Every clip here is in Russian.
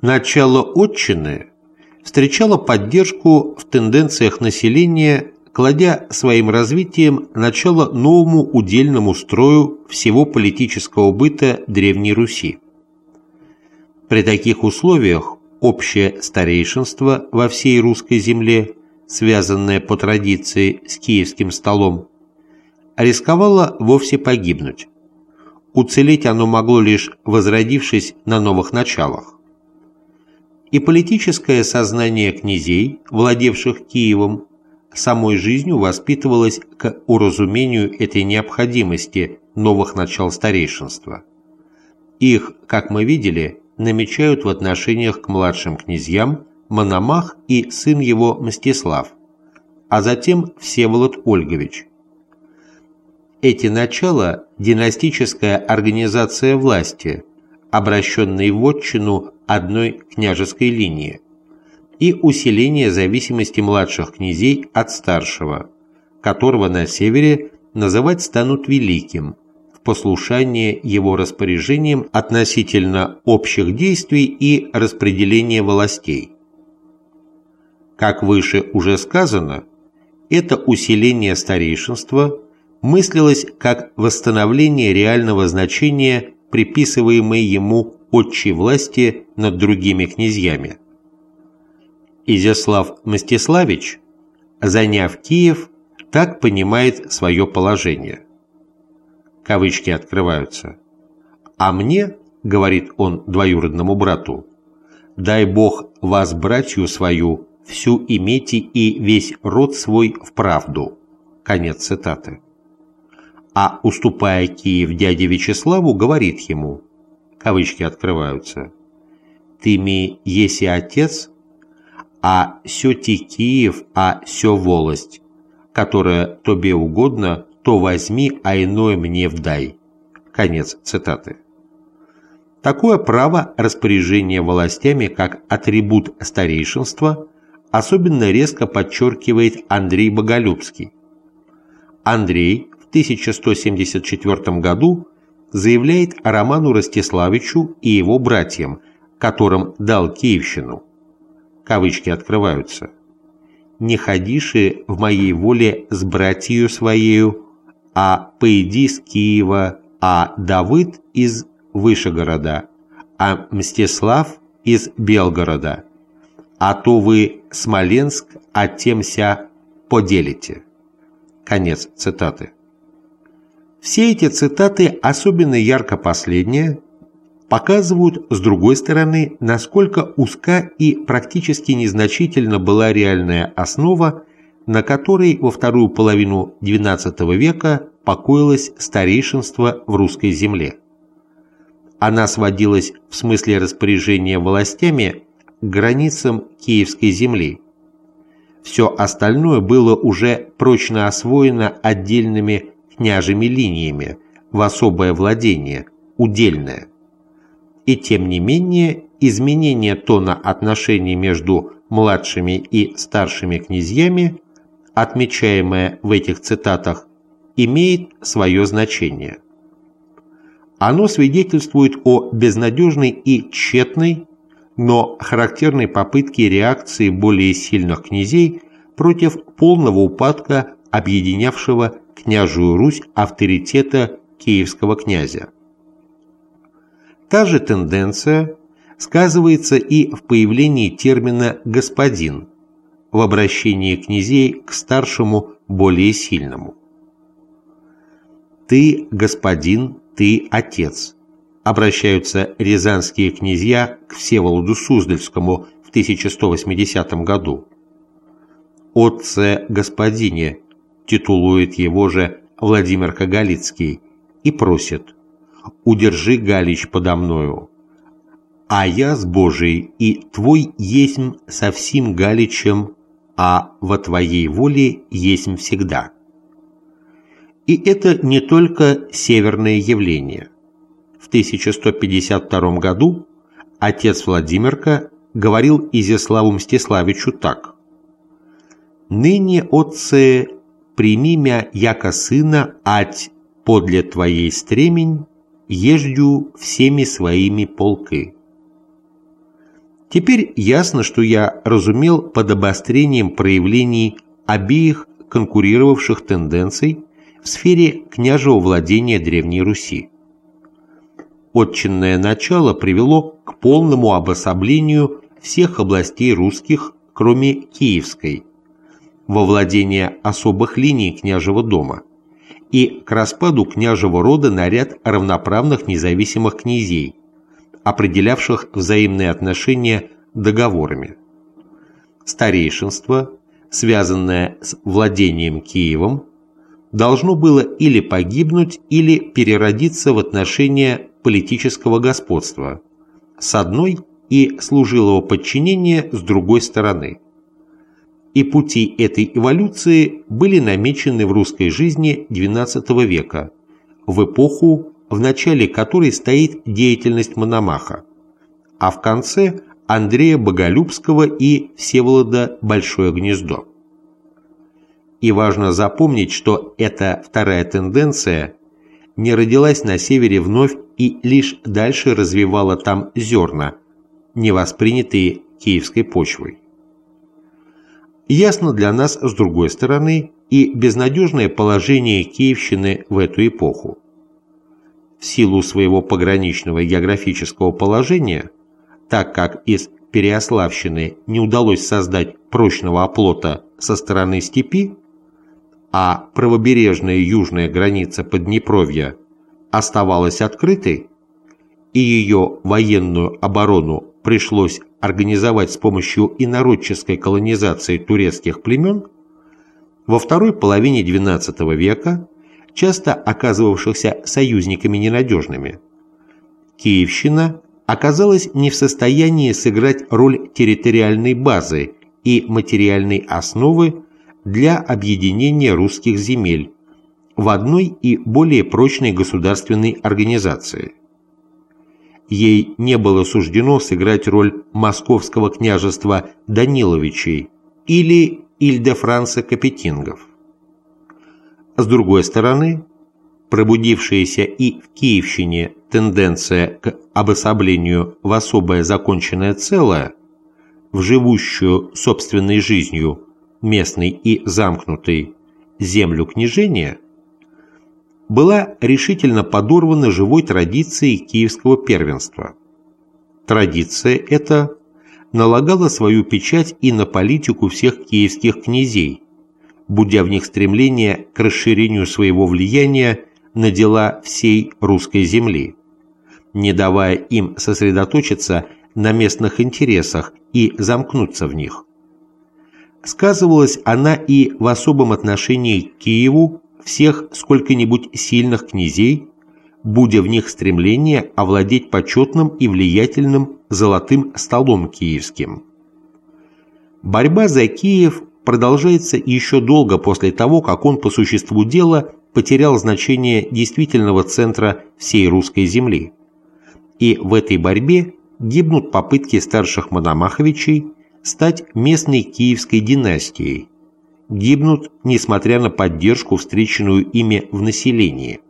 начало отчины встречало поддержку в тенденциях населения, кладя своим развитием начало новому удельному строю всего политического быта Древней Руси. При таких условиях общее старейшинство во всей русской земле, связанное по традиции с киевским столом, рисковало вовсе погибнуть. Уцелеть оно могло лишь возродившись на новых началах. И политическое сознание князей, владевших Киевом, самой жизнью воспитывалось к уразумению этой необходимости новых начал старейшинства. Их, как мы видели, намечают в отношениях к младшим князьям Мономах и сын его Мстислав, а затем Всеволод Ольгович. Эти начала – династическая организация власти, обращенной в отчину одной княжеской линии, и усиление зависимости младших князей от старшего, которого на севере называть станут великим, в послушание его распоряжениям относительно общих действий и распределения властей. Как выше уже сказано, это усиление старейшинства мыслилось как восстановление реального значения приписываемой ему отчей власти над другими князьями. Изяслав Мстиславич, заняв Киев, так понимает свое положение – кавычки открываются. «А мне, — говорит он двоюродному брату, — дай Бог вас, братью свою, всю имейте и весь род свой в правду». Конец цитаты. А уступая Киев дяде Вячеславу, говорит ему, кавычки открываются, «Ты ми еси отец, а сё ти Киев, а сё волость, которая тебе угодно то возьми, а иное мне вдай». Конец цитаты. Такое право распоряжения властями как атрибут старейшинства особенно резко подчеркивает Андрей Боголюбский. Андрей 1174 году заявляет о Роману Ростиславичу и его братьям, которым дал Киевщину. Кавычки открываются. «Не ходиши в моей воле с братью своею, а поеди с Киева, а Давыд из Вышегорода, а Мстислав из Белгорода. А то вы Смоленск от темся поделите. Конец цитаты. Все эти цитаты, особенно ярко последняя, показывают, с другой стороны, насколько узка и практически незначительно была реальная основа на которой во вторую половину XII века покоилось старейшинство в русской земле. Она сводилась в смысле распоряжения властями к границам Киевской земли. Все остальное было уже прочно освоено отдельными княжими линиями в особое владение, удельное. И тем не менее, изменение тона отношений между младшими и старшими князьями отмечаемое в этих цитатах, имеет свое значение. Оно свидетельствует о безнадежной и тщетной, но характерной попытке реакции более сильных князей против полного упадка объединявшего княжую Русь авторитета киевского князя. Та же тенденция сказывается и в появлении термина «господин», в обращении князей к старшему более сильному. «Ты, господин, ты отец», обращаются рязанские князья к Всеволоду Суздальскому в 1180 году. «Отце господине» титулует его же Владимир Кагалицкий и просит «Удержи Галич подо мною, а я с Божией и твой есмь со всем Галичем а во Твоей воле есть всегда. И это не только северное явление. В 1152 году отец Владимирка говорил Изяславу Мстиславичу так. «Ныне, отце, прими мя яко сына, ать подле твоей стремень, еждю всеми своими полкы». Теперь ясно, что я разумел под обострением проявлений обеих конкурировавших тенденций в сфере княжего владения Древней Руси. Отчинное начало привело к полному обособлению всех областей русских, кроме Киевской, во владение особых линий княжего дома и к распаду княжего рода на ряд равноправных независимых князей, определявших взаимные отношения договорами. Старейшинство, связанное с владением Киевом, должно было или погибнуть, или переродиться в отношения политического господства с одной и служилого подчинения с другой стороны. И пути этой эволюции были намечены в русской жизни XII века, в эпоху, в начале которой стоит деятельность Мономаха, а в конце – Андрея Боголюбского и Всеволода Большое Гнездо. И важно запомнить, что эта вторая тенденция не родилась на севере вновь и лишь дальше развивала там зерна, не воспринятые киевской почвой. Ясно для нас, с другой стороны, и безнадежное положение Киевщины в эту эпоху. В силу своего пограничного географического положения, так как из Переославщины не удалось создать прочного оплота со стороны степи, а правобережная южная граница Поднепровья оставалась открытой, и ее военную оборону пришлось организовать с помощью инородческой колонизации турецких племен, во второй половине XII века, часто оказывавшихся союзниками ненадежными, Киевщина оказалась не в состоянии сыграть роль территориальной базы и материальной основы для объединения русских земель в одной и более прочной государственной организации. Ей не было суждено сыграть роль московского княжества Даниловичей или Ильде-Франца Капетингов. С другой стороны, пробудившаяся и в Киевщине тенденция к обособлению в особое законченное целое, в живущую собственной жизнью местный и замкнутый, землю княжения, была решительно подорвана живой традицией киевского первенства. Традиция эта налагала свою печать и на политику всех киевских князей, будя в них стремление к расширению своего влияния на дела всей русской земли, не давая им сосредоточиться на местных интересах и замкнуться в них. Сказывалась она и в особом отношении к Киеву всех сколько-нибудь сильных князей, будя в них стремление овладеть почетным и влиятельным золотым столом киевским. Борьба за Киев продолжается еще долго после того, как он по существу дела потерял значение действительного центра всей русской земли. И в этой борьбе гибнут попытки старших Мономаховичей стать местной киевской династией, гибнут, несмотря на поддержку, встреченную ими в населении.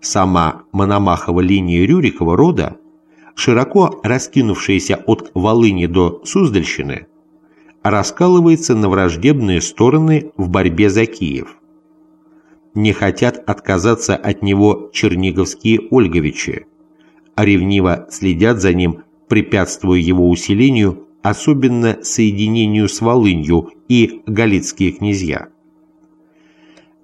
Сама Мономахова линия Рюрикова рода, широко раскинувшаяся от Волыни до Суздальщины, раскалывается на враждебные стороны в борьбе за Киев. Не хотят отказаться от него черниговские Ольговичи, а ревниво следят за ним, препятствуя его усилению особенно соединению с Волынью и Галицкие князья.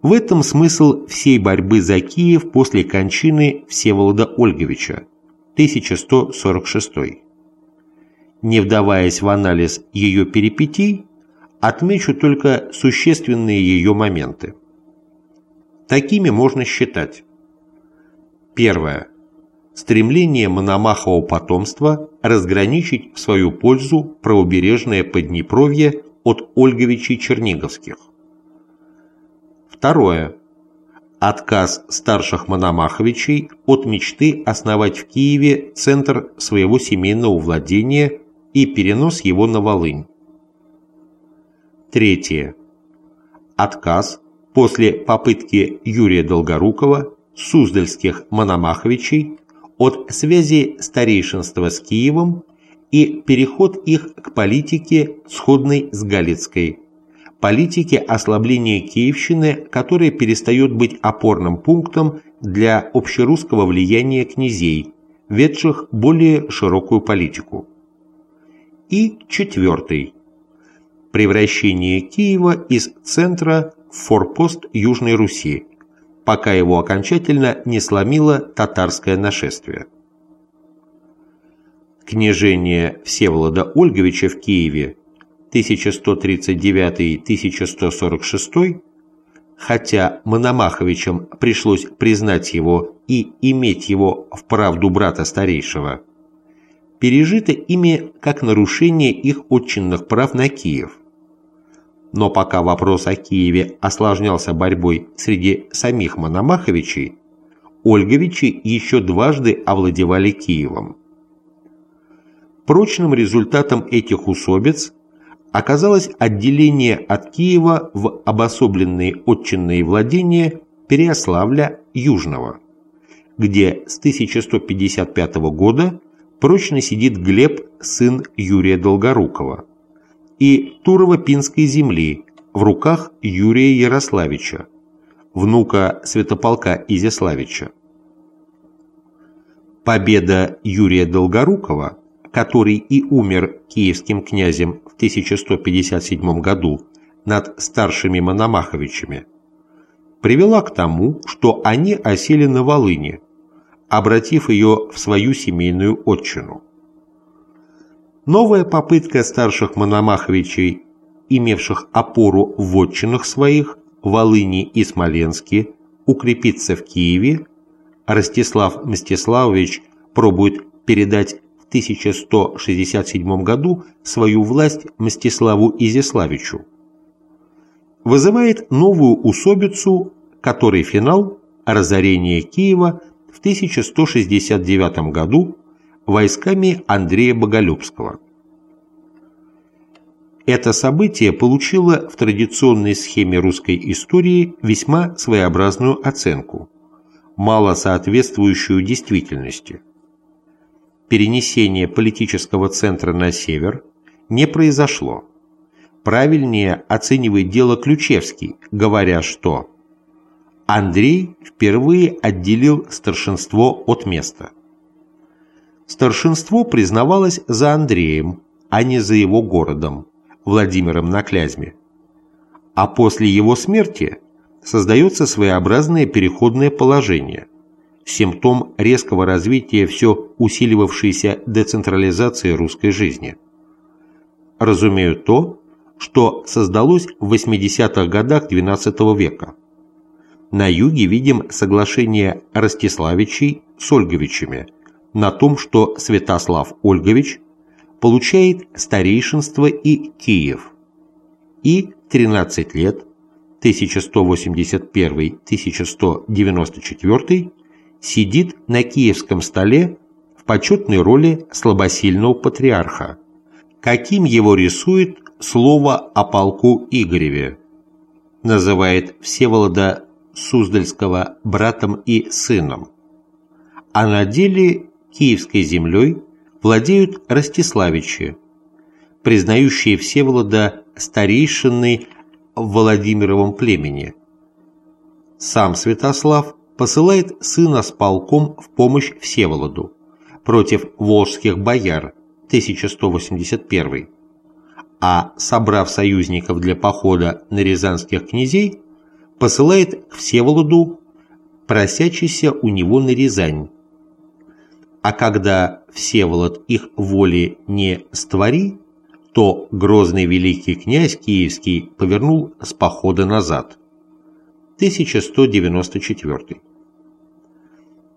В этом смысл всей борьбы за Киев после кончины Всеволода Ольговича, 1146. Не вдаваясь в анализ ее перипетий, отмечу только существенные ее моменты. Такими можно считать. Первое стремление Мономахового потомства разграничить в свою пользу правобережное Поднепровье от Ольговичей Черниговских. Второе. Отказ старших Мономаховичей от мечты основать в Киеве центр своего семейного владения и перенос его на Волынь. Третье. Отказ после попытки Юрия Долгорукова Суздальских Мономаховичей от связи старейшинства с Киевом и переход их к политике, сходной с Галицкой, политике ослабления Киевщины, которая перестает быть опорным пунктом для общерусского влияния князей, ведших более широкую политику. И четвертый. Превращение Киева из центра в форпост Южной Руси, пока его окончательно не сломило татарское нашествие. Княжение Всеволода Ольговича в Киеве 1139-1146, хотя Мономаховичам пришлось признать его и иметь его в правду брата старейшего, пережито ими как нарушение их отчинных прав на Киев. Но пока вопрос о Киеве осложнялся борьбой среди самих Мономаховичей, Ольговичи еще дважды овладевали Киевом. Прочным результатом этих усобиц оказалось отделение от Киева в обособленные отчинные владения Переославля Южного, где с 1155 года прочно сидит Глеб, сын Юрия Долгорукова, и Турово-Пинской земли в руках Юрия Ярославича, внука святополка Изяславича. Победа Юрия Долгорукова, который и умер киевским князем в 1157 году над старшими Мономаховичами, привела к тому, что они осели на Волыне, обратив ее в свою семейную отчину. Новая попытка старших Мономаховичей, имевших опору в отчинах своих, Волыни и Смоленске, укрепиться в Киеве, Ростислав Мстиславович пробует передать в 1167 году свою власть Мстиславу Изяславичу, вызывает новую усобицу, которой финал – разорение Киева в 1169 году войсками Андрея Боголюбского. Это событие получило в традиционной схеме русской истории весьма своеобразную оценку, мало соответствующую действительности. Перенесение политического центра на север не произошло. Правильнее оценивает дело Ключевский, говоря, что Андрей впервые отделил старшинство от места. Старшинство признавалось за Андреем, а не за его городом, Владимиром на Клязьме. А после его смерти создается своеобразное переходное положение, симптом резкого развития все усиливавшейся децентрализации русской жизни. Разумею то, что создалось в 80-х годах XII века. На юге видим соглашение Ростиславичей с Ольговичами – на том, что Святослав Ольгович получает старейшинство и Киев, и 13 лет 1181-1194 сидит на киевском столе в почетной роли слабосильного патриарха, каким его рисует слово о полку Игореве, называет Всеволода Суздальского братом и сыном, а на деле Киевской землей владеют Ростиславичи, признающие Всеволода старейшиной в Владимировом племени. Сам Святослав посылает сына с полком в помощь Всеволоду против волжских бояр 1181 а собрав союзников для похода на рязанских князей, посылает к Всеволоду просячийся у него на Рязань а когда Всеволод их воли не створи, то грозный великий князь Киевский повернул с похода назад. 1194.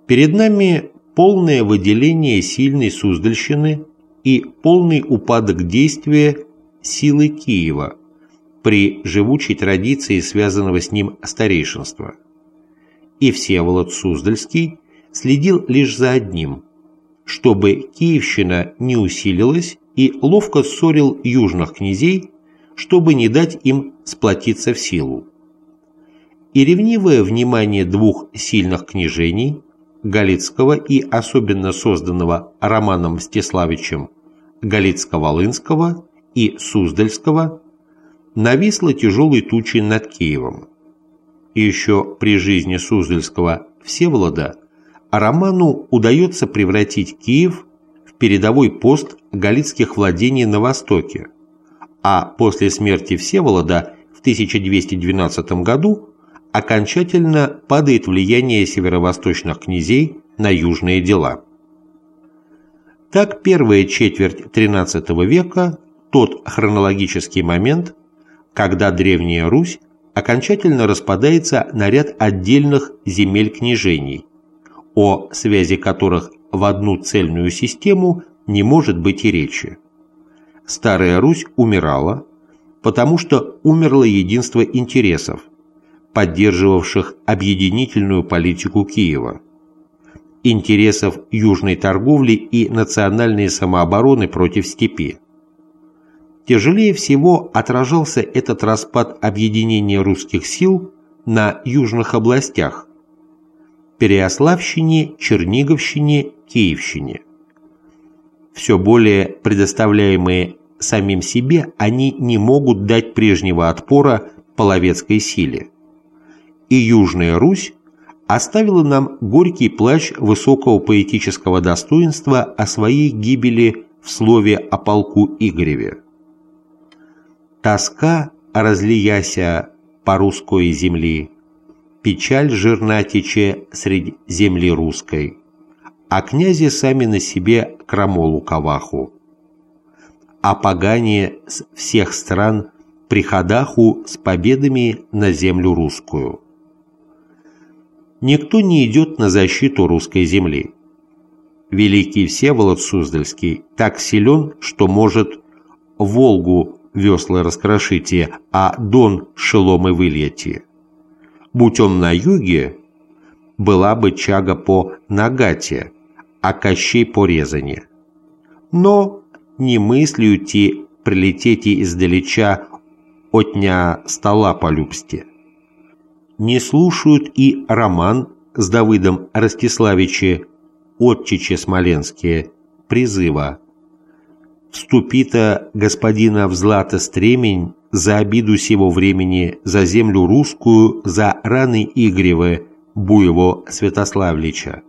Перед нами полное выделение сильной Суздальщины и полный упадок действия силы Киева при живучей традиции связанного с ним старейшинства. И Всеволод Суздальский следил лишь за одним – чтобы Киевщина не усилилась и ловко ссорил южных князей, чтобы не дать им сплотиться в силу. И ревнивое внимание двух сильных княжений, Галицкого и особенно созданного Романом Мстиславичем Галицко-Волынского и Суздальского нависла тяжелой тучей над Киевом. Еще при жизни Суздальского Всеволода Роману удается превратить Киев в передовой пост галицких владений на востоке, а после смерти Всеволода в 1212 году окончательно падает влияние северо-восточных князей на южные дела. Так первая четверть XIII века – тот хронологический момент, когда Древняя Русь окончательно распадается на ряд отдельных земель-княжений, о связи которых в одну цельную систему не может быть и речи. Старая Русь умирала, потому что умерло единство интересов, поддерживавших объединительную политику Киева, интересов южной торговли и национальной самообороны против степи. Тяжелее всего отражался этот распад объединения русских сил на южных областях – Переославщине, Черниговщине, Киевщине. Все более предоставляемые самим себе, они не могут дать прежнего отпора половецкой силе. И Южная Русь оставила нам горький плач высокого поэтического достоинства о своей гибели в слове о полку Игореве. Тоска разлияся по русской земли, Печаль жирна тече среди земли русской, А князи сами на себе крамолу каваху. А погане с всех стран приходаху с победами на землю русскую. Никто не идет на защиту русской земли. Великий Всеволод Суздальский так силен, что может Волгу весла раскрошите, а дон шеломы выльете. Будь он на юге, была бы чага по Нагате, а Кощей по Резане. Но не мыслью ти прилетите издалеча отня стола по любсте. Не слушают и роман с Давыдом Ростиславиче «Отчиче Смоленские» призыва Вступита господина в злато стремень за обиду сего времени, за землю русскую, за раны Игоревы, Буево Святославлича.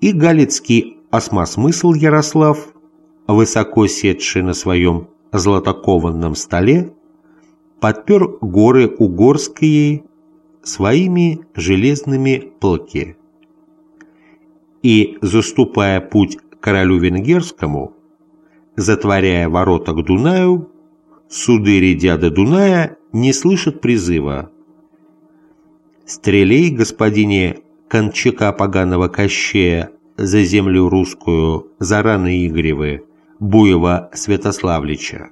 И галицкий осмосмысл Ярослав, высоко сетший на своем златокованном столе, подпер горы Угорские своими железными плки. И, заступая путь королю венгерскому, затворяя ворота к Дунаю, суды дяда Дуная не слышат призыва. «Стрелей, господине Кончака поганого Кощея, за землю русскую, за раны Игоревы, Буева Святославлича».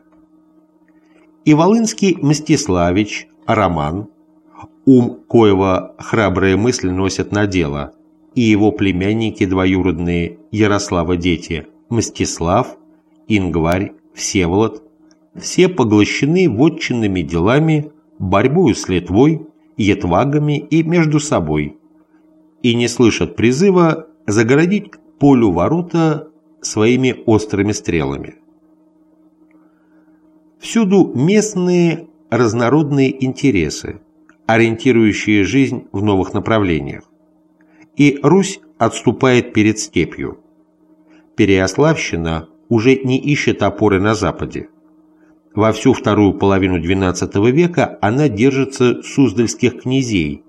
И Волынский Мстиславич, Роман, ум коего храбрые мысли носят на дело, и его племянники двоюродные Ярослава дети Мстислав, Ингварь, Всеволод, все поглощены вотчинными делами, борьбою с Литвой, етвагами и между собой, и не слышат призыва загородить полю ворота своими острыми стрелами. Всюду местные разнородные интересы, ориентирующие жизнь в новых направлениях. И Русь отступает перед степью. Переославщина уже не ищет опоры на Западе. Во всю вторую половину XII века она держится суздальских князей,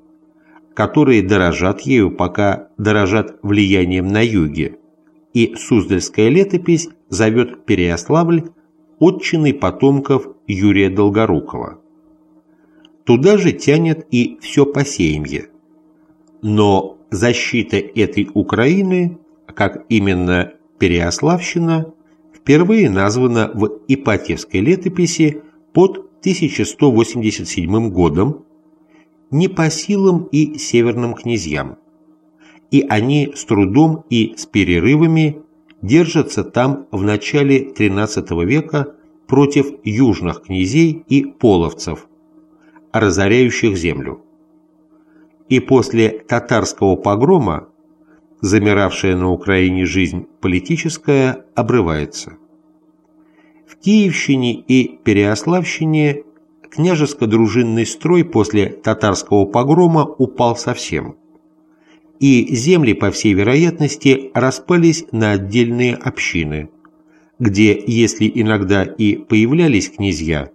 которые дорожат ею, пока дорожат влиянием на юге, и Суздальская летопись зовет Переяславль отчиной потомков Юрия Долгорукова. Туда же тянет и все посеемье. Но защита этой Украины, как именно Переяславщина, впервые названа в Ипатьевской летописи под 1187 годом не по силам и северным князьям, и они с трудом и с перерывами держатся там в начале XIII века против южных князей и половцев, разоряющих землю. И после татарского погрома замиравшая на Украине жизнь политическая обрывается. В Киевщине и Переославщине княжеско-дружинный строй после татарского погрома упал совсем, и земли, по всей вероятности, распались на отдельные общины, где, если иногда и появлялись князья,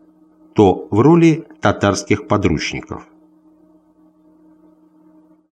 то в роли татарских подручников.